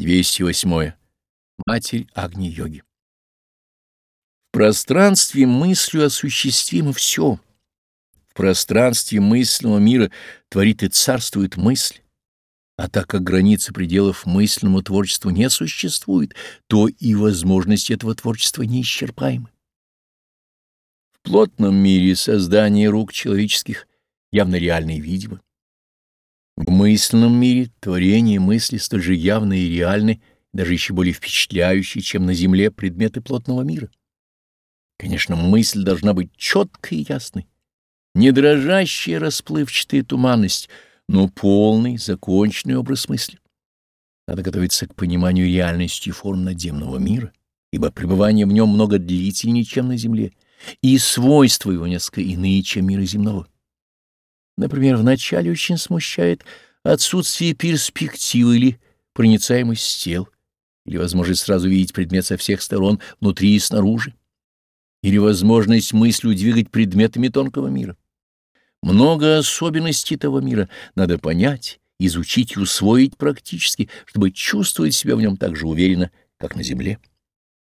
208. Матерь Агни-йоги. В пространстве мыслью осуществимо все. В пространстве мысленного мира творит и царствует мысль. А так как границы пределов мысленному творчеству не существует, то и возможности этого творчества неисчерпаемы. В плотном мире создание рук человеческих явно реально и видимо. В мысленном мире творение мысли столь же явно и реальны, даже еще более впечатляющие, чем на Земле предметы плотного мира. Конечно, мысль должна быть четкой и ясной, не дрожащая расплывчатая туманность — но полный, законченный образ мысли. Надо готовиться к пониманию реальности форм надземного мира, ибо пребывание в нем много длительнее, чем на Земле, и свойства его несколько иные, чем мира земного. Например, вначале очень смущает отсутствие перспективы или проницаемость тел, или возможность сразу видеть предмет со всех сторон, внутри и снаружи, или возможность мыслью двигать предметами тонкого мира. Много особенностей того мира надо понять, изучить и усвоить практически, чтобы чувствовать себя в нем так же уверенно, как на земле.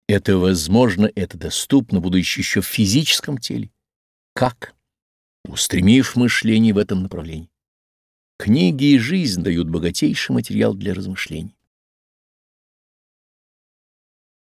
Это возможно, это доступно, будучи еще в физическом теле. Как? Устремив мышление в этом направлении. Книги и жизнь дают богатейший материал для размышлений.